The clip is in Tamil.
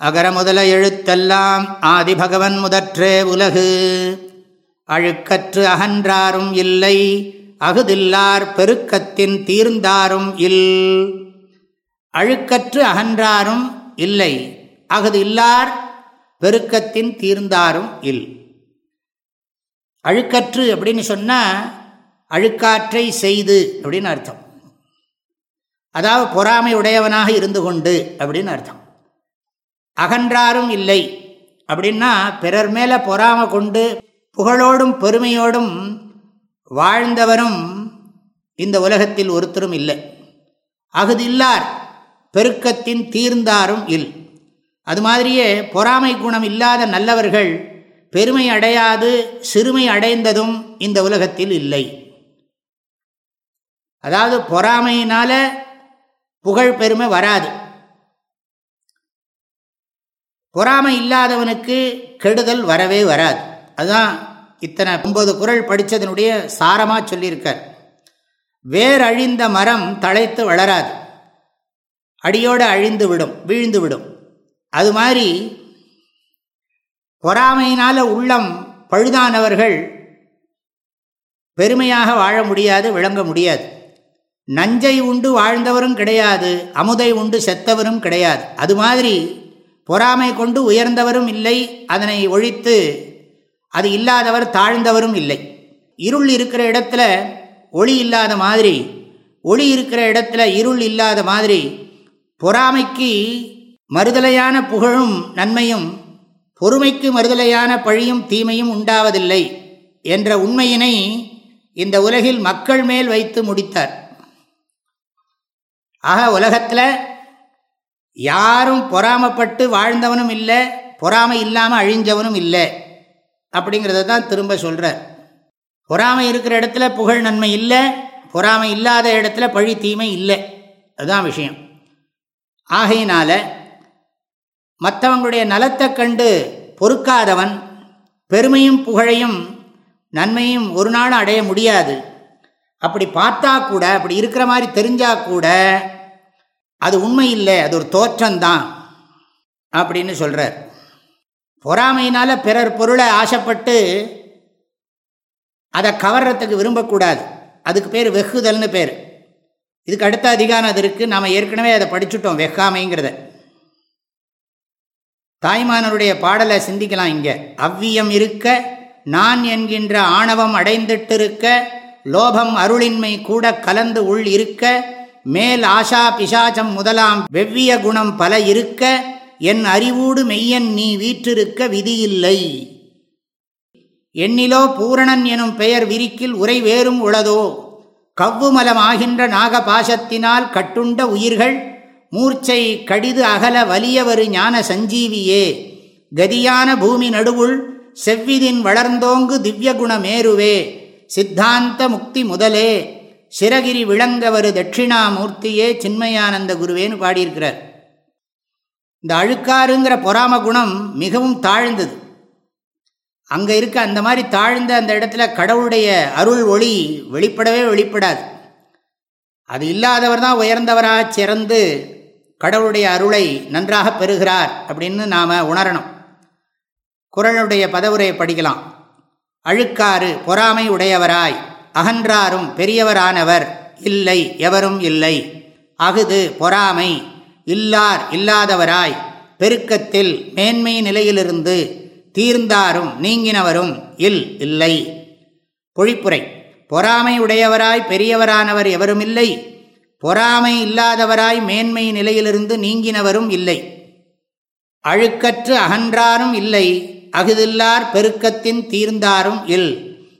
அகர முதல எழுத்தெல்லாம் ஆதிபகவன் முதற்றே உலகு. அழுக்கற்று அகன்றாரும் இல்லை அகுதில்லார் பெருக்கத்தின் தீர்ந்தாரும் இல். அழுக்கற்று அகன்றாரும் இல்லை அகுது இல்லார் பெருக்கத்தின் தீர்ந்தாரும் இல். அழுக்கற்று அப்படின்னு சொன்னால் அழுக்காற்றை செய்து அப்படின்னு அர்த்தம். அதாவது பொறாமை உடையவனாக இருந்து கொண்டு அப்படின்னு அர்த்தம். அகன்றாரும் இல்லை. அப்படின்னா பிறர் மேலே பொறாம கொண்டு புகழோடும் பெருமையோடும் வாழ்ந்தவரும் இந்த உலகத்தில் ஒருத்தரும் இல்லை. அகுதில்லார் பெருக்கத்தின் தீர்ந்தாரும் இல். அது மாதிரியே பொறாமை குணம் இல்லாத நல்லவர்கள் பெருமை அடையாது சிறுமை அடைந்ததும் இந்த உலகத்தில் இல்லை. அதாவது பொறாமையினால புகழ் பெருமை வராது. பொறாமை இல்லாதவனுக்கு கெடுதல் வரவே வராது. அதுதான் இத்தனை ஒன்பது குரல் படித்ததனுடைய சாரமாக சொல்லியிருக்கார். வேர் அழிந்த மரம் தழைத்து வளராது. அடியோடு அழிந்து விடும் வீழ்ந்து விடும். அது மாதிரி பொறாமையினால உள்ளம் பழுதானவர்கள் பெருமையாக வாழ முடியாது விளங்க முடியாது. நஞ்சை உண்டு வாழ்ந்தவரும் கிடையாது அமுதை உண்டு செத்தவரும் கிடையாது. அது மாதிரி பொறாமை கொண்டு உயர்ந்தவரும் இல்லை அதனை ஒழித்து அது இல்லாதவர் தாழ்ந்தவரும் இல்லை. இருள் இருக்கிற இடத்துல ஒளி இல்லாத மாதிரி ஒளி இருக்கிற இடத்துல இருள் இல்லாத மாதிரி பொறாமைக்கு மறுதலையான புகழும் நன்மையும் பொறுமைக்கு மறுதலையான பழியும் தீமையும் உண்டாவதில்லை என்ற உண்மையினை இந்த உலகில் மக்கள் மேல் வைத்து முடித்தார். ஆக உலகத்தில் யாரும் பொறாமப்பட்டு வாழ்ந்தவனும் இல்லை பொறாமை இல்லாமல் அழிஞ்சவனும் இல்லை. அப்படிங்கிறத தான் திரும்ப சொல்கிறார் பொறாமை இருக்கிற இடத்துல புகழ் நன்மை இல்லை பொறாமை இல்லாத இடத்துல பழி தீமை இல்லை. அதுதான் விஷயம். ஆகையினால மற்றவங்களுடைய நலத்தை கண்டு பொறுக்காதவன் பெருமையும் புகழையும் நன்மையும் ஒரு நாள் அடைய முடியாது. அப்படி பார்த்தா கூட அப்படி இருக்கிற மாதிரி தெரிஞ்சால் கூட அது உண்மை இல்லை அது ஒரு தோற்றம்தான் அப்படின்னு சொல்கிறார் பொறாமையினால் பிறர் பொருளை ஆசைப்பட்டு அதை கவர்றதுக்கு விரும்பக்கூடாது. அதுக்கு பேர் வெகுதல்னு பேர். இதுக்கு அடுத்த அதிகாரம் அது இருக்குது நாம் ஏற்கனவே அதை படிச்சுட்டோம் வெக்காமைங்கிறத தாய்மானருடைய பாடலை சிந்திக்கலாம் இங்கே. அவ்வியம் இருக்க நான் என்கின்ற ஆணவம் அடைந்துட்டிருக்க லோபம் அருளின்மை கூட கலந்து உள் இருக்க மேல் ஆஷா பிசாச்சம் முதலாம் வெவ்விய குணம் பல இருக்க என் அறிவூடு மெய்யன் நீ வீற்றிருக்க விதியில்லை. எண்ணிலோ பூரணன் எனும் பெயர் விரிக்கில் உரை வேறும் உளதோ? கவ்வுமலமாகின்ற நாகபாசத்தினால் கட்டுண்ட உயிர்கள் மூர்ச்சை கடிது அகல வலியவரு ஞான சஞ்சீவியே. கதியான பூமி நடுவுள் செவ்விதின் வளர்ந்தோங்கு திவ்யகுணமேருவே சித்தாந்த முக்தி முதலே. சிறகிரி விளங்கவரு தட்சிணாமூர்த்தியே சின்மயானந்த குருவேன்னு பாடியிருக்கிறார். இந்த அழுக்காருங்கிற பொறாம குணம் மிகவும் தாழ்ந்தது. அங்கே இருக்க அந்த மாதிரி தாழ்ந்த அந்த இடத்துல கடவுளுடைய அருள் ஒளி வெளிப்படவே வெளிப்படாது. அது இல்லாதவர் தான் உயர்ந்தவராக சிறந்து கடவுளுடைய அருளை நன்றாக பெறுகிறார் அப்படின்னு நாம் உணரணும். குரலுடைய பதவுரையை படிக்கலாம். அழுக்காறு பொறாமை உடையவராய். அகன்றாரும் பெரியவரானவர் இல்லை எவரும் இல்லை. அகுது பொறாமை இல்லார் இல்லாதவராய் பெருக்கத்தில் மேன்மை நிலையிலிருந்து தீர்ந்தாரும் நீங்கினவரும் இல் இல்லை. பொழிப்புரை பொறாமை உடையவராய் பெரியவரானவர் எவரும் இல்லை. பொறாமை இல்லாதவராய் மேன்மை நிலையிலிருந்து நீங்கினவரும் இல்லை. அழுக்கற்று அகன்றாரும் இல்லை அகுதில்லார் பெருக்கத்தின் தீர்ந்தாரும் இல்.